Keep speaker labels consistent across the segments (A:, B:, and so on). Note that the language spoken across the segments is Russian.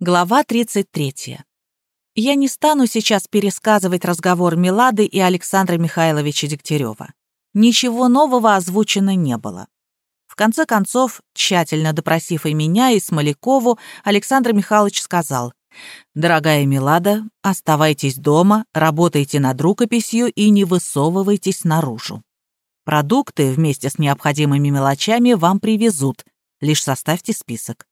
A: Глава 33. Я не стану сейчас пересказывать разговор Милады и Александра Михайловича Дегтярева. Ничего нового озвучено не было. В конце концов, тщательно допросив и меня, и Смолякову, Александр Михайлович сказал, «Дорогая Милада, оставайтесь дома, работайте над рукописью и не высовывайтесь наружу. Продукты вместе с необходимыми мелочами вам привезут, лишь составьте список.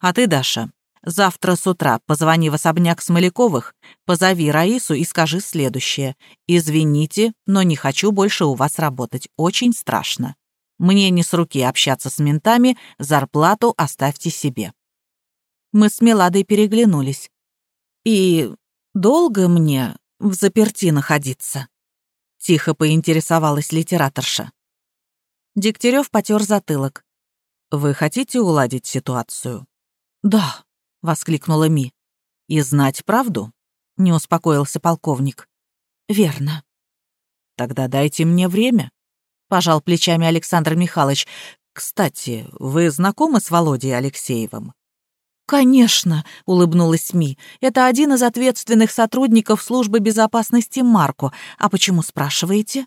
A: А ты, Даша, завтра с утра позвони в особняк Смоляковых, позови Раису и скажи следующее. «Извините, но не хочу больше у вас работать. Очень страшно. Мне не с руки общаться с ментами, зарплату оставьте себе». Мы с Меладой переглянулись. «И долго мне в заперти находиться?» Тихо поинтересовалась литераторша. Дегтярев потер затылок. «Вы хотите уладить ситуацию?» «Да», — воскликнула Ми. «И знать правду?» — не успокоился полковник. «Верно». «Тогда дайте мне время», — пожал плечами Александр Михайлович. «Кстати, вы знакомы с Володей Алексеевым?» «Конечно», — улыбнулась СМИ. «Это один из ответственных сотрудников службы безопасности Марко. А почему спрашиваете?»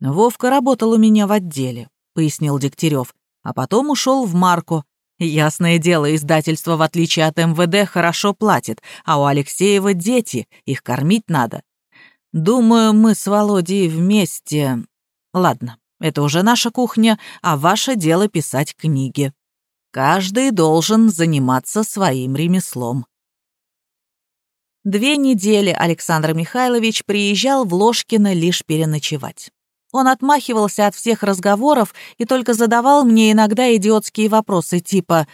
A: «Вовка работал у меня в отделе», — пояснил Дегтярев. «А потом ушел в Марко. Ясное дело, издательство, в отличие от МВД, хорошо платит, а у Алексеева дети, их кормить надо. Думаю, мы с Володей вместе... Ладно, это уже наша кухня, а ваше дело писать книги». Каждый должен заниматься своим ремеслом. Две недели Александр Михайлович приезжал в Ложкино лишь переночевать. Он отмахивался от всех разговоров и только задавал мне иногда идиотские вопросы типа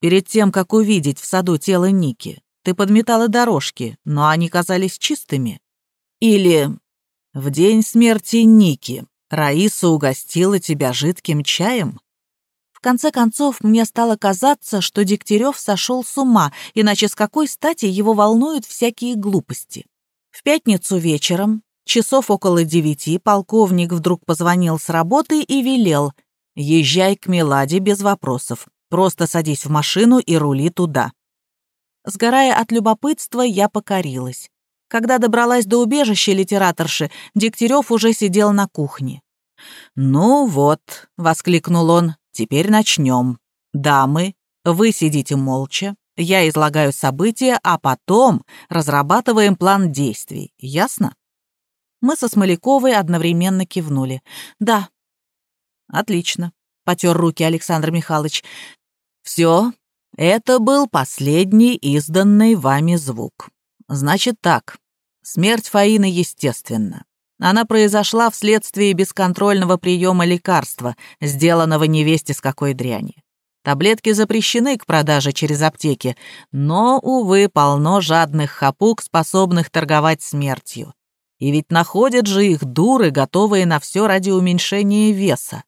A: «Перед тем, как увидеть в саду тело Ники, ты подметала дорожки, но они казались чистыми?» Или «В день смерти Ники Раиса угостила тебя жидким чаем?» конце концов, мне стало казаться, что Дегтярев сошел с ума, иначе с какой стати его волнуют всякие глупости. В пятницу вечером, часов около девяти, полковник вдруг позвонил с работы и велел «Езжай к Меладе без вопросов, просто садись в машину и рули туда». Сгорая от любопытства, я покорилась. Когда добралась до убежища литераторши, Дегтярев уже сидел на кухне. «Ну вот», — воскликнул он, Теперь начнем. Дамы, вы сидите молча, я излагаю события, а потом разрабатываем план действий. Ясно? Мы со Смоляковой одновременно кивнули. Да. Отлично. Потер руки Александр Михайлович. Все, это был последний изданный вами звук. Значит так, смерть Фаины естественна. Она произошла вследствие бесконтрольного приема лекарства, сделанного невесте с какой дряни. Таблетки запрещены к продаже через аптеки, но, увы, полно жадных хапук, способных торговать смертью. И ведь находят же их дуры, готовые на все ради уменьшения веса.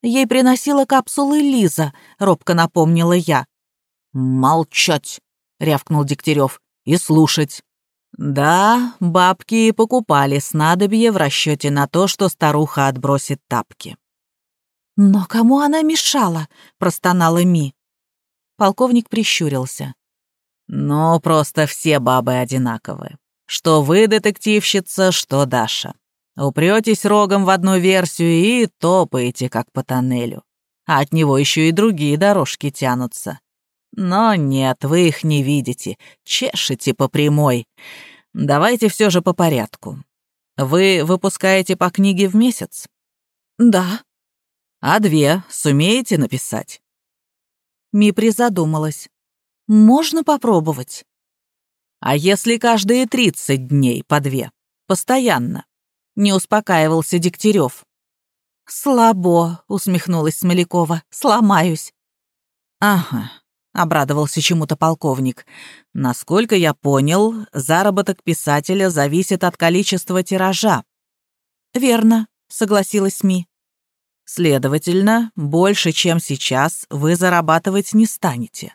A: Ей приносила капсулы Лиза, робко напомнила я. «Молчать!» — рявкнул Дегтярев. «И слушать. Да, бабки покупали снадобье в расчете на то, что старуха отбросит тапки. «Но кому она мешала?» — простонала Ми. Полковник прищурился. «Ну, просто все бабы одинаковые. Что вы, детективщица, что Даша. Упретесь рогом в одну версию и топаете, как по тоннелю. А от него еще и другие дорожки тянутся. Но нет, вы их не видите, чешете по прямой. Давайте все же по порядку. Вы выпускаете по книге в месяц? Да. А две сумеете написать? Ми призадумалась. Можно попробовать. А если каждые тридцать дней по две? Постоянно? Не успокаивался Дегтярев. «Слабо», — усмехнулась Смолякова, — «сломаюсь». «Ага, — обрадовался чему-то полковник. «Насколько я понял, заработок писателя зависит от количества тиража». «Верно», — согласилась Ми. «Следовательно, больше, чем сейчас, вы зарабатывать не станете».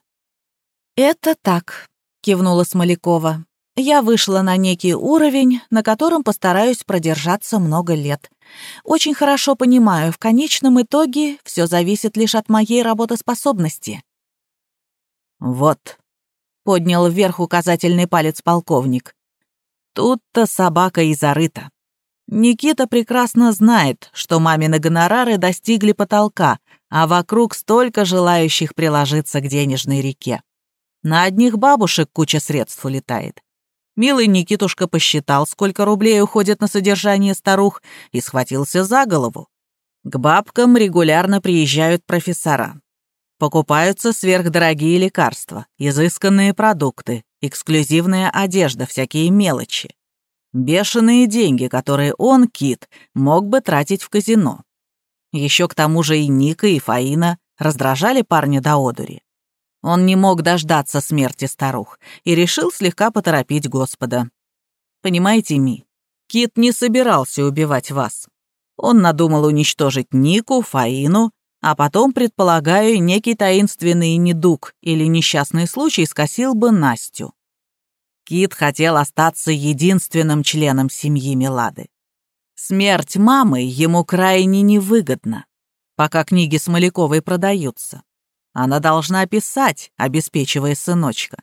A: «Это так», — кивнула Смолякова. «Я вышла на некий уровень, на котором постараюсь продержаться много лет. Очень хорошо понимаю, в конечном итоге все зависит лишь от моей работоспособности». «Вот», — поднял вверх указательный палец полковник. «Тут-то собака и зарыта. Никита прекрасно знает, что мамины гонорары достигли потолка, а вокруг столько желающих приложиться к денежной реке. На одних бабушек куча средств улетает. Милый Никитушка посчитал, сколько рублей уходит на содержание старух, и схватился за голову. К бабкам регулярно приезжают профессора. Покупаются сверхдорогие лекарства, изысканные продукты, эксклюзивная одежда, всякие мелочи. Бешеные деньги, которые он, Кит, мог бы тратить в казино. Еще к тому же и Ника, и Фаина раздражали парня до одури. Он не мог дождаться смерти старух и решил слегка поторопить Господа. Понимаете, Ми, Кит не собирался убивать вас. Он надумал уничтожить Нику, Фаину, а потом, предполагаю, некий таинственный недуг или несчастный случай скосил бы Настю. Кит хотел остаться единственным членом семьи Милады. Смерть мамы ему крайне невыгодна, пока книги Смоляковой продаются. Она должна писать, обеспечивая сыночка.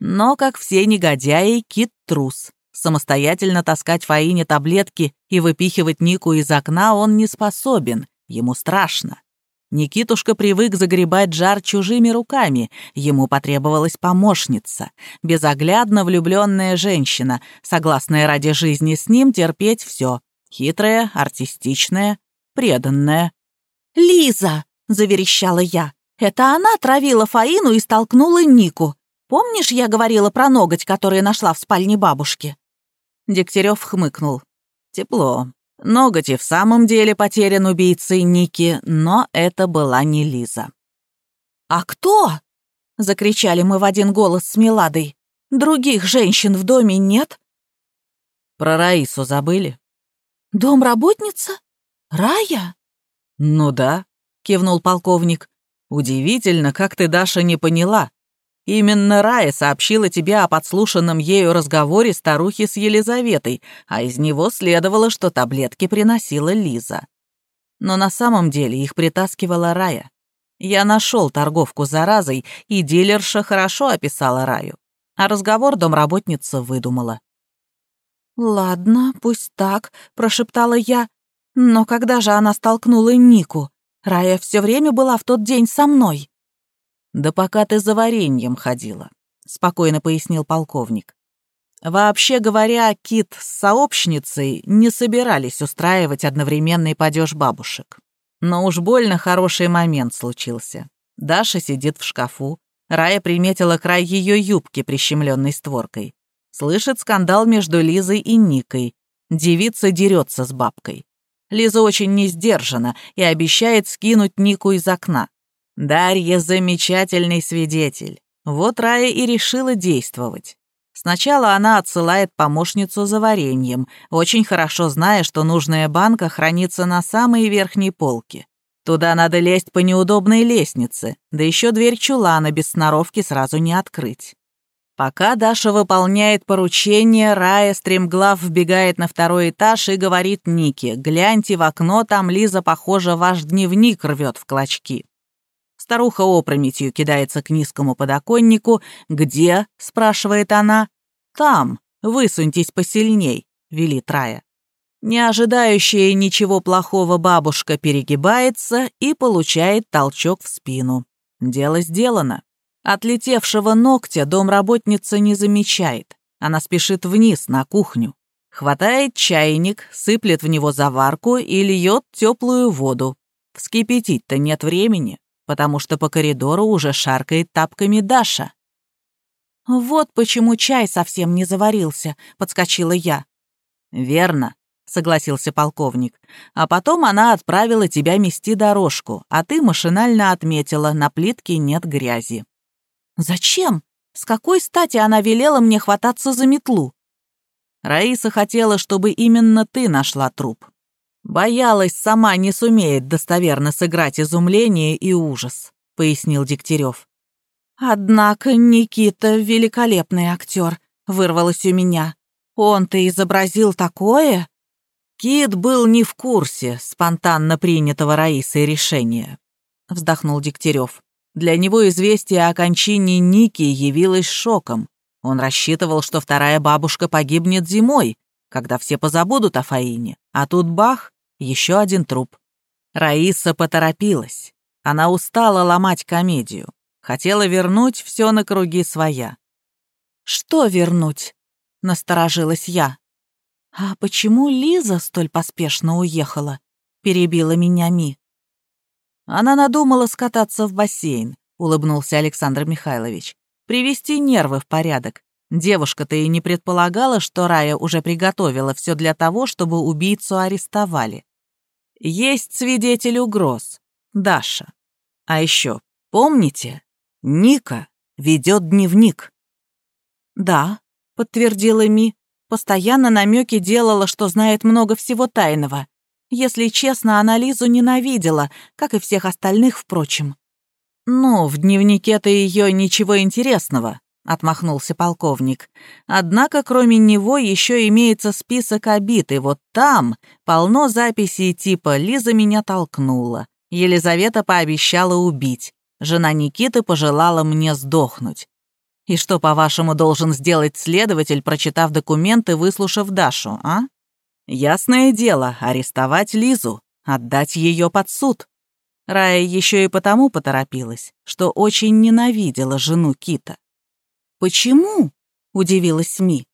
A: Но, как все негодяи, Кит трус. Самостоятельно таскать Фаине таблетки и выпихивать Нику из окна он не способен, ему страшно. Никитушка привык загребать жар чужими руками, ему потребовалась помощница, безоглядно влюбленная женщина, согласная ради жизни с ним терпеть все, хитрая, артистичная, преданная. «Лиза!» — заверещала я. «Это она травила Фаину и столкнула Нику. Помнишь, я говорила про ноготь, который нашла в спальне бабушки?» Дегтярев хмыкнул. «Тепло. Ноготь и в самом деле потерян убийцей Ники, но это была не Лиза. «А кто?» — закричали мы в один голос с Меладой. «Других женщин в доме нет?» «Про Раису забыли?» «Домработница? Рая?» «Ну да», — кивнул полковник. «Удивительно, как ты, Даша, не поняла. Именно Рая сообщила тебе о подслушанном ею разговоре старухи с Елизаветой, а из него следовало, что таблетки приносила Лиза. Но на самом деле их притаскивала Рая. Я нашел торговку заразой, и дилерша хорошо описала Раю. А разговор домработница выдумала. «Ладно, пусть так», — прошептала я. «Но когда же она столкнула Нику? Рая все время была в тот день со мной». «Да пока ты за вареньем ходила», — спокойно пояснил полковник. Вообще говоря, Кит с сообщницей не собирались устраивать одновременный падеж бабушек. Но уж больно хороший момент случился. Даша сидит в шкафу, Рая приметила край ее юбки, прищемленной створкой. Слышит скандал между Лизой и Никой. Девица дерется с бабкой. Лиза очень не сдержана и обещает скинуть Нику из окна. Дарья — замечательный свидетель. Вот Рая и решила действовать. Сначала она отсылает помощницу за вареньем, очень хорошо зная, что нужная банка хранится на самой верхней полке. Туда надо лезть по неудобной лестнице, да еще дверь чулана без сноровки сразу не открыть. Пока Даша выполняет поручение, Рая стремглав вбегает на второй этаж и говорит Нике, «Гляньте в окно, там Лиза, похоже, ваш дневник рвет в клочки». Старуха опрометью кидается к низкому подоконнику. «Где?» — спрашивает она. «Там. Высуньтесь посильней», — велит Рая. Не ожидающая ничего плохого бабушка перегибается и получает толчок в спину. Дело сделано. Отлетевшего ногтя домработница не замечает. Она спешит вниз, на кухню. Хватает чайник, сыплет в него заварку и льет теплую воду. Вскипятить-то нет времени потому что по коридору уже шаркает тапками Даша. «Вот почему чай совсем не заварился», — подскочила я. «Верно», — согласился полковник. «А потом она отправила тебя мести дорожку, а ты машинально отметила, на плитке нет грязи». «Зачем? С какой стати она велела мне хвататься за метлу?» Раиса хотела, чтобы именно ты нашла труп. «Боялась, сама не сумеет достоверно сыграть изумление и ужас», — пояснил Дегтярев. «Однако Никита — великолепный актер», — вырвалось у меня. «Он-то изобразил такое?» Кит был не в курсе спонтанно принятого Раисой решения, — вздохнул Дегтярев. Для него известие о кончине Ники явилось шоком. Он рассчитывал, что вторая бабушка погибнет зимой, когда все позабудут о Фаине. А тут бах, еще один труп. Раиса поторопилась. Она устала ломать комедию. Хотела вернуть все на круги своя. «Что вернуть?» — насторожилась я. «А почему Лиза столь поспешно уехала?» — перебила меня Ми. Она надумала скататься в бассейн, улыбнулся Александр Михайлович. Привести нервы в порядок. Девушка-то и не предполагала, что Рая уже приготовила все для того, чтобы убийцу арестовали. Есть свидетель угроз. Даша. А еще, помните, Ника ведет дневник. Да, подтвердила Ми. Постоянно намеки делала, что знает много всего тайного. Если честно, она Лизу ненавидела, как и всех остальных, впрочем. «Ну, в дневнике-то ее ничего интересного», — отмахнулся полковник. «Однако, кроме него, еще имеется список обид, и вот там полно записей типа «Лиза меня толкнула», «Елизавета пообещала убить», «Жена Никиты пожелала мне сдохнуть». И что, по-вашему, должен сделать следователь, прочитав документы, выслушав Дашу, а? Ясное дело, арестовать Лизу, отдать ее под суд. Рая еще и потому поторопилась, что очень ненавидела жену Кита. «Почему?» — удивилась СМИ.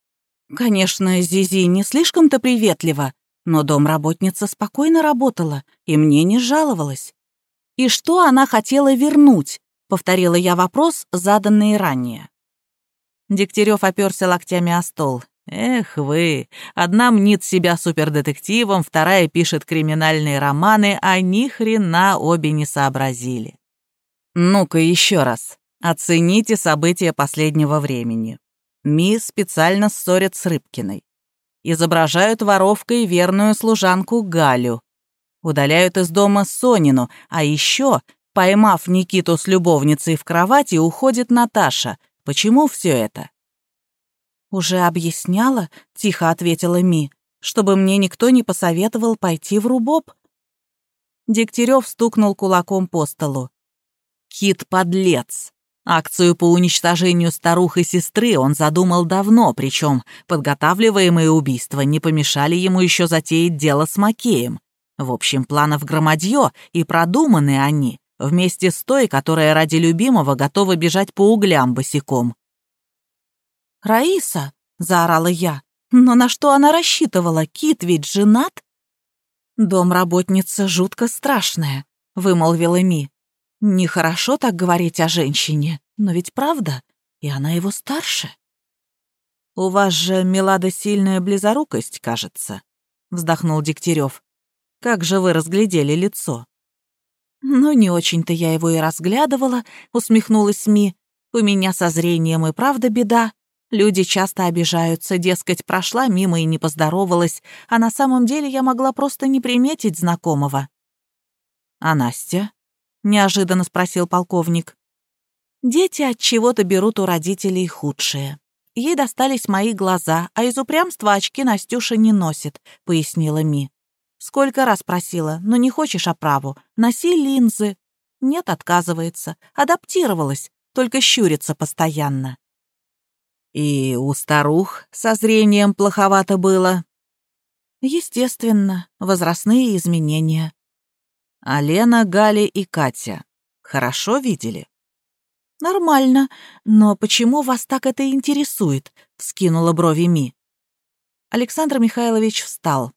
A: «Конечно, Зизи не слишком-то приветлива, но домработница спокойно работала и мне не жаловалась. И что она хотела вернуть?» — повторила я вопрос, заданный ранее. Дегтярев оперся локтями о стол. Эх вы, одна мнит себя супердетективом, вторая пишет криминальные романы, а ни хрена обе не сообразили. Ну-ка еще раз. Оцените события последнего времени. Ми специально ссорят с Рыбкиной. Изображают воровкой верную служанку Галю. Удаляют из дома Сонину, а еще, поймав Никиту с любовницей в кровати, уходит Наташа. Почему все это? «Уже объясняла», — тихо ответила Ми, «чтобы мне никто не посоветовал пойти в рубоб». Дегтярев стукнул кулаком по столу. «Кит-подлец! Акцию по уничтожению старух и сестры он задумал давно, причем подготавливаемые убийства не помешали ему еще затеять дело с Макеем. В общем, планов громадье, и продуманы они, вместе с той, которая ради любимого готова бежать по углям босиком. «Раиса!» — заорала я. «Но на что она рассчитывала? Кит ведь женат?» «Домработница жутко страшная», — вымолвила Ми. «Нехорошо так говорить о женщине, но ведь правда, и она его старше». «У вас же, Милада, сильная близорукость, кажется», — вздохнул Дегтярев. «Как же вы разглядели лицо?» «Ну, не очень-то я его и разглядывала», — усмехнулась Ми. «У меня со зрением и правда беда. Люди часто обижаются, дескать, прошла мимо и не поздоровалась, а на самом деле я могла просто не приметить знакомого. «А Настя?» — неожиданно спросил полковник. «Дети от чего-то берут у родителей худшее. Ей достались мои глаза, а из упрямства очки Настюша не носит», — пояснила Ми. «Сколько раз просила, но не хочешь оправу, носи линзы». Нет, отказывается, адаптировалась, только щурится постоянно. И у старух со зрением плоховато было. Естественно, возрастные изменения. А Лена, Галя и Катя хорошо видели? Нормально, но почему вас так это интересует? Вскинула брови Ми. Александр Михайлович встал.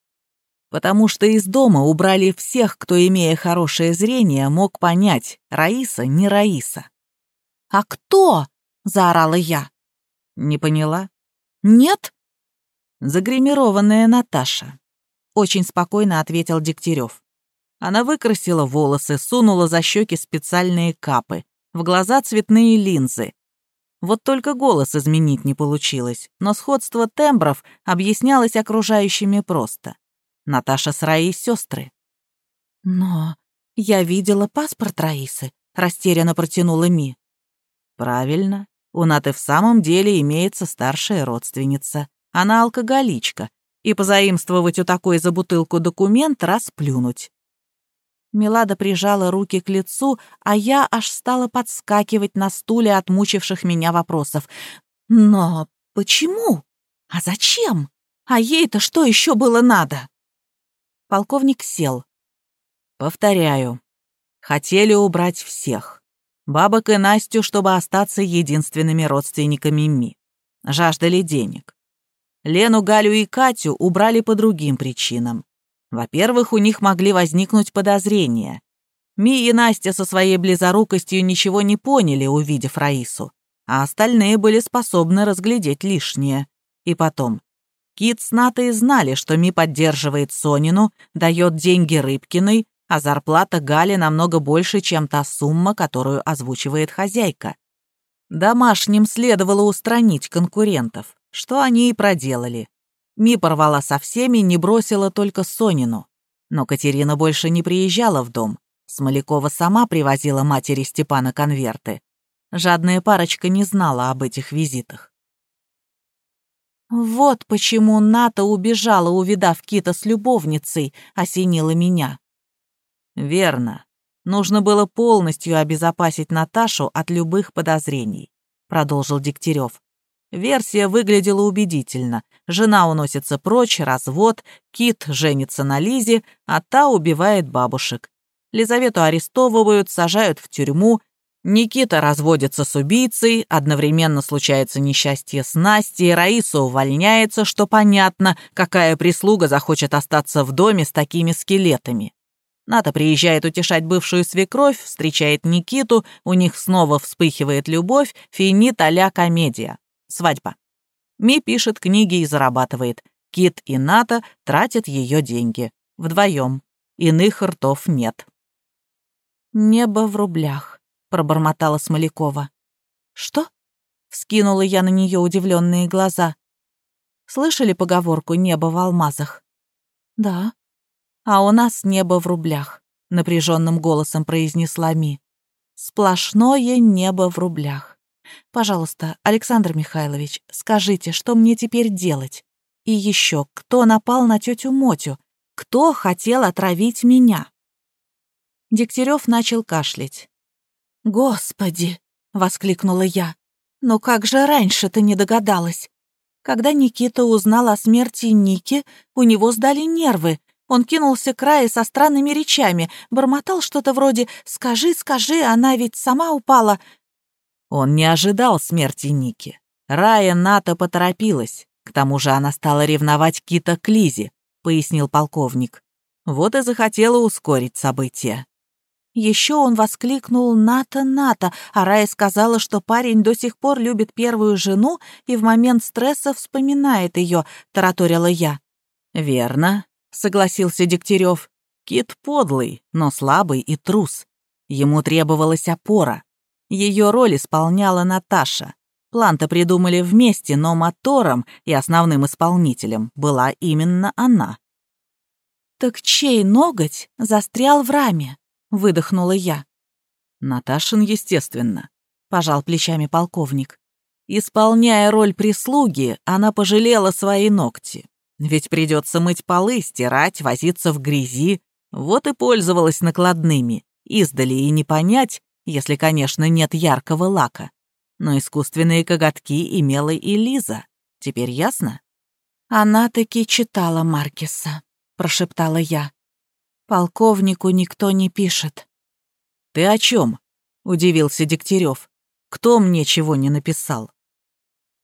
A: Потому что из дома убрали всех, кто, имея хорошее зрение, мог понять, Раиса не Раиса. «А кто?» — заорала я. Не поняла? Нет? Загримированная Наташа. Очень спокойно ответил Дегтярев. Она выкрасила волосы, сунула за щеки специальные капы, в глаза цветные линзы. Вот только голос изменить не получилось, но сходство тембров объяснялось окружающими просто. Наташа с Раей сестры. «Но я видела паспорт Раисы», — растерянно протянула Ми. «Правильно. У Наты в самом деле имеется старшая родственница. Она алкоголичка. И позаимствовать у такой за бутылку документ расплюнуть. Милада прижала руки к лицу, а я аж стала подскакивать на стуле от мучивших меня вопросов. «Но почему? А зачем? А ей-то что еще было надо?» Полковник сел. «Повторяю. Хотели убрать всех. Бабок и Настю, чтобы остаться единственными родственниками Ми. Жаждали денег. Лену, Галю и Катю убрали по другим причинам. Во-первых, у них могли возникнуть подозрения. Ми и Настя со своей близорукостью ничего не поняли, увидев Раису, а остальные были способны разглядеть лишнее. И потом, Кит с Натой знали, что Ми поддерживает Сонину, дает деньги Рыбкиной, а зарплата Гали намного больше, чем та сумма, которую озвучивает хозяйка. Домашним следовало устранить конкурентов, что они и проделали. Ми порвала со всеми, не бросила только Сонину. Но Катерина больше не приезжала в дом. Смолякова сама привозила матери Степана конверты. Жадная парочка не знала об этих визитах. «Вот почему Ната убежала, увидав Кита с любовницей», — осенила меня. «Верно. Нужно было полностью обезопасить Наташу от любых подозрений», — продолжил Дегтярев. Версия выглядела убедительно. Жена уносится прочь, развод, Кит женится на Лизе, а та убивает бабушек. Лизавету арестовывают, сажают в тюрьму. Никита разводится с убийцей, одновременно случается несчастье с Настей, Раиса увольняется, что понятно, какая прислуга захочет остаться в доме с такими скелетами. Ната приезжает утешать бывшую свекровь, встречает Никиту, у них снова вспыхивает любовь, финит а комедия. Свадьба. Ми пишет книги и зарабатывает. Кит и Ната тратят ее деньги. Вдвоем. Иных ртов нет. «Небо в рублях», — пробормотала Смолякова. «Что?» — вскинула я на нее удивленные глаза. «Слышали поговорку «небо в алмазах»?» «Да». «А у нас небо в рублях», — напряженным голосом произнесла Ми. «Сплошное небо в рублях». Пожалуйста, Александр Михайлович, скажите, что мне теперь делать? И еще, кто напал на тетю Мотю? Кто хотел отравить меня?» Дегтярев начал кашлять. «Господи!» — воскликнула я. «Но как же раньше-то не догадалась? Когда Никита узнал о смерти Ники, у него сдали нервы. Он кинулся к Рае со странными речами, бормотал что-то вроде «Скажи, скажи, она ведь сама упала», он не ожидал смерти Ники. Рая Ната поторопилась. К тому же она стала ревновать Кита к Лизе, пояснил полковник. Вот и захотела ускорить события. Еще он воскликнул «Ната, Ната», а Рая сказала, что парень до сих пор любит первую жену и в момент стресса вспоминает ее, тараторила я. «Верно», — согласился Дегтярев. «Кит подлый, но слабый и трус. Ему требовалась опора. Ее роль исполняла Наташа. План-то придумали вместе, но мотором и основным исполнителем была именно она. «Так чей ноготь застрял в раме?» — выдохнула я. «Наташин, естественно», — пожал плечами полковник. Исполняя роль прислуги, она пожалела свои ногти. Ведь придется мыть полы, стирать, возиться в грязи. Вот и пользовалась накладными. Издали и не понять, если, конечно, нет яркого лака. Но искусственные коготки имела и Лиза. Теперь ясно? Она таки читала Маркеса, прошептала я. Полковнику никто не пишет. Ты о чем? удивился Дегтярев. Кто мне чего не написал?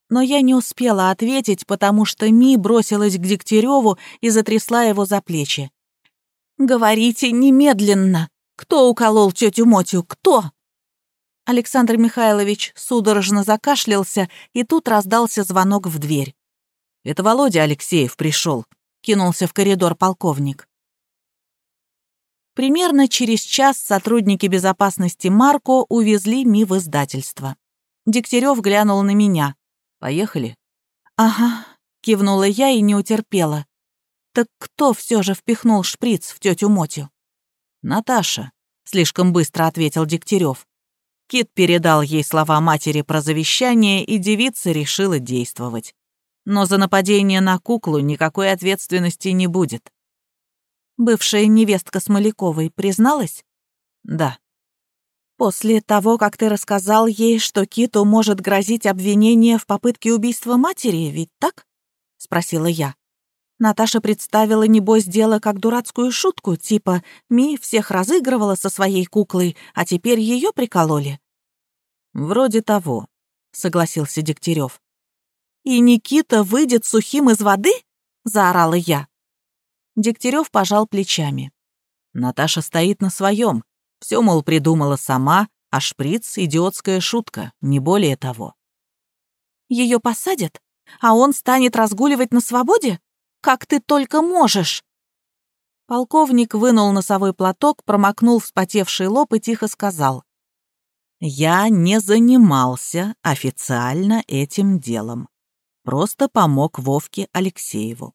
A: Но я не успела ответить, потому что Ми бросилась к Дегтяреву и затрясла его за плечи. «Говорите немедленно! Кто уколол тетю Мотю? Кто?» Александр Михайлович судорожно закашлялся, и тут раздался звонок в дверь. «Это Володя Алексеев пришел», — кинулся в коридор полковник. Примерно через час сотрудники безопасности Марко увезли Ми в издательство. Дегтярев глянул на меня. «Поехали?» «Ага», — кивнула я и не утерпела. «Так кто все же впихнул шприц в тетю Мотю?» «Наташа», — слишком быстро ответил Дегтярев. Кит передал ей слова матери про завещание, и девица решила действовать. Но за нападение на куклу никакой ответственности не будет. Бывшая невестка Смоляковой призналась?
B: Да.
A: После того, как ты рассказал ей, что Киту может грозить обвинение в попытке убийства матери, ведь так? Спросила я. Наташа представила, небось, дело как дурацкую шутку, типа «Ми всех разыгрывала со своей куклой, а теперь ее прикололи».
B: «Вроде того», — согласился Дегтярев.
A: «И Никита выйдет сухим из воды?» — заорала я. Дегтярев пожал плечами.
B: Наташа стоит на своем. Все, мол, придумала сама, а шприц — идиотская шутка, не более того.
A: Ее посадят, а он станет разгуливать на свободе? Как ты только можешь!» Полковник вынул носовой платок, промокнул вспотевший лоб и тихо сказал.
B: «Я не занимался официально этим делом. Просто помог Вовке Алексееву.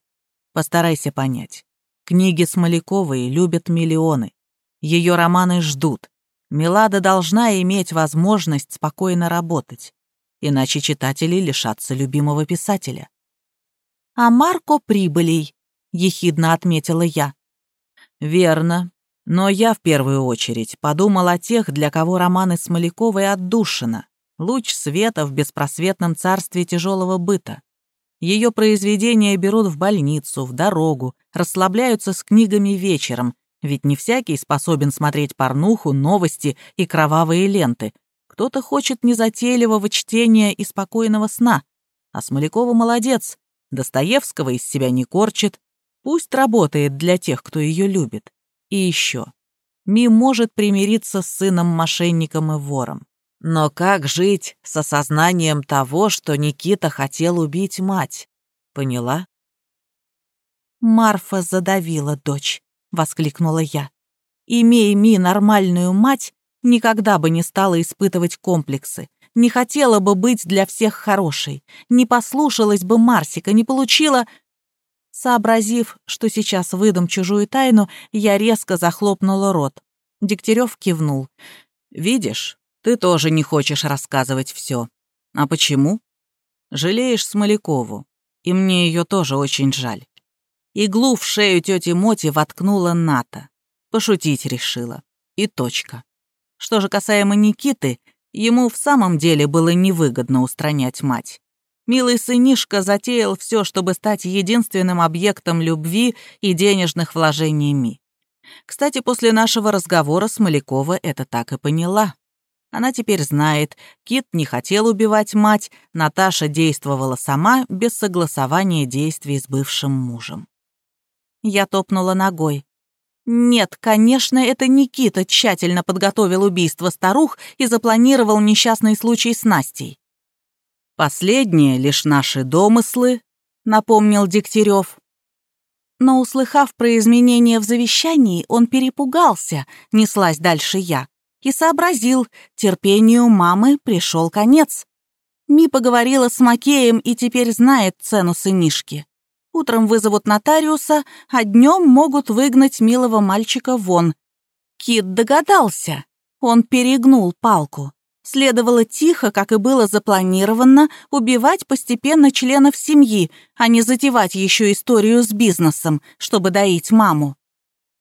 B: Постарайся понять. Книги Смоляковой любят миллионы. Ее романы ждут. Милада должна иметь возможность спокойно работать. Иначе читатели лишатся любимого писателя
A: а Марко прибылей», — ехидно отметила я.
B: «Верно. Но я в первую очередь подумал о тех, для кого романы Смоляковой отдушина, луч света в беспросветном царстве тяжелого быта. Ее произведения берут в больницу, в дорогу, расслабляются с книгами вечером, ведь не всякий способен смотреть порнуху, новости и кровавые ленты. Кто-то хочет незатейливого чтения и спокойного сна. А Смолякова молодец, Достоевского из себя не корчит. Пусть работает для тех, кто ее любит. И еще. Ми может примириться с сыном-мошенником и вором. Но как жить с осознанием того, что Никита хотел убить мать? Поняла?
A: «Марфа задавила дочь», — воскликнула я. «Имея Ми нормальную мать, никогда бы не стала испытывать комплексы, не хотела бы быть для всех хорошей, не послушалась бы Марсика, не получила... Сообразив, что сейчас выдам чужую тайну, я резко захлопнула рот. Дегтярев кивнул.
B: «Видишь, ты тоже не хочешь рассказывать все. А почему? Жалеешь Смолякову, и мне ее тоже очень жаль. Иглу в шею тети Моти воткнула Ната. Пошутить решила. И точка. Что же касаемо Никиты, Ему в самом деле было невыгодно устранять мать. Милый сынишка затеял все, чтобы стать единственным объектом любви и денежных вложений Ми. Кстати, после нашего разговора Смолякова это так и поняла. Она теперь знает, Кит не хотел убивать мать, Наташа действовала сама, без согласования действий с бывшим мужем.
A: Я топнула ногой. Нет, конечно, это Никита тщательно подготовил убийство старух и запланировал несчастный случай с Настей.
B: «Последние лишь наши домыслы», — напомнил Дегтярев.
A: Но, услыхав про изменения в завещании, он перепугался, неслась дальше я, и сообразил, терпению мамы пришел конец. Ми поговорила с Макеем и теперь знает цену сынишки. Утром вызовут нотариуса, а днем могут выгнать милого мальчика вон. Кит догадался. Он перегнул палку. Следовало тихо, как и было запланировано, убивать постепенно членов семьи, а не затевать еще историю с бизнесом, чтобы доить маму.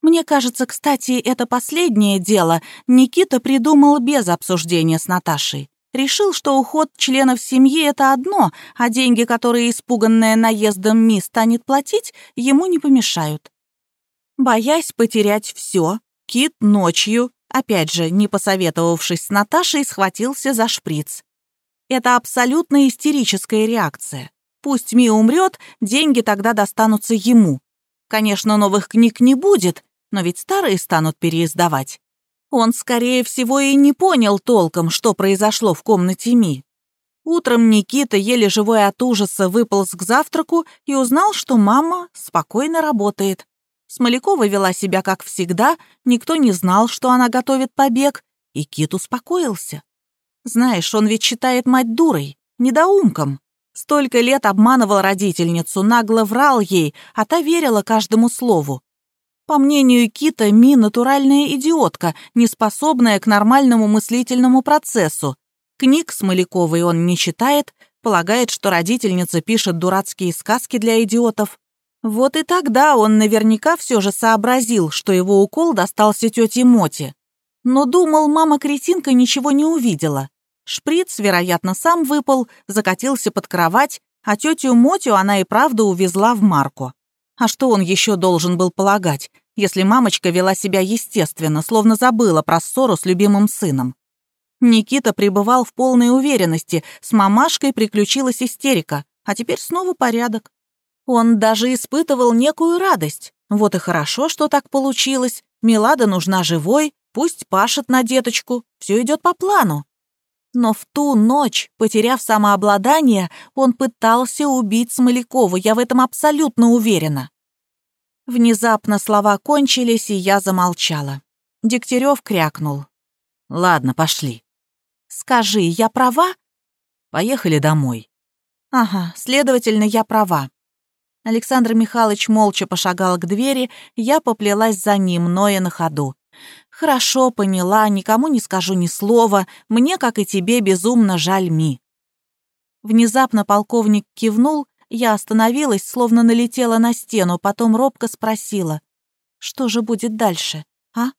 A: Мне кажется, кстати, это последнее дело Никита придумал без обсуждения с Наташей. Решил, что уход членов семьи — это одно, а деньги, которые испуганная наездом Ми станет платить, ему не помешают. Боясь потерять все, Кит ночью, опять же, не посоветовавшись с Наташей, схватился за шприц. Это абсолютно истерическая реакция. Пусть Ми умрет, деньги тогда достанутся ему. Конечно, новых книг не будет, но ведь старые станут переиздавать. Он, скорее всего, и не понял толком, что произошло в комнате Ми. Утром Никита, еле живой от ужаса, выполз к завтраку и узнал, что мама спокойно работает. Смолякова вела себя как всегда, никто не знал, что она готовит побег, и Кит успокоился. Знаешь, он ведь считает мать дурой, недоумком. Столько лет обманывал родительницу, нагло врал ей, а та верила каждому слову. По мнению Кита, Ми — натуральная идиотка, неспособная к нормальному мыслительному процессу. Книг с Маляковой он не читает, полагает, что родительница пишет дурацкие сказки для идиотов. Вот и тогда он наверняка все же сообразил, что его укол достался тете Моте. Но думал, мама-кретинка ничего не увидела. Шприц, вероятно, сам выпал, закатился под кровать, а тетю Мотю она и правда увезла в Марку. А что он еще должен был полагать, если мамочка вела себя естественно, словно забыла про ссору с любимым сыном? Никита пребывал в полной уверенности, с мамашкой приключилась истерика, а теперь снова порядок. Он даже испытывал некую радость. Вот и хорошо, что так получилось. Милада нужна живой, пусть пашет на деточку, все идет по плану. Но в ту ночь, потеряв самообладание, он пытался убить Смолякова, я в этом абсолютно уверена. Внезапно слова кончились, и я замолчала. Дегтярев крякнул.
B: «Ладно, пошли».
A: «Скажи, я права?»
B: «Поехали домой».
A: «Ага, следовательно, я права. Александр Михайлович молча пошагал к двери, я поплелась за ним, ноя на ходу. «Хорошо, поняла, никому не скажу ни слова, мне, как и тебе, безумно жаль Ми». Внезапно полковник кивнул, я остановилась, словно налетела на стену, потом робко спросила. «Что же будет дальше, а?»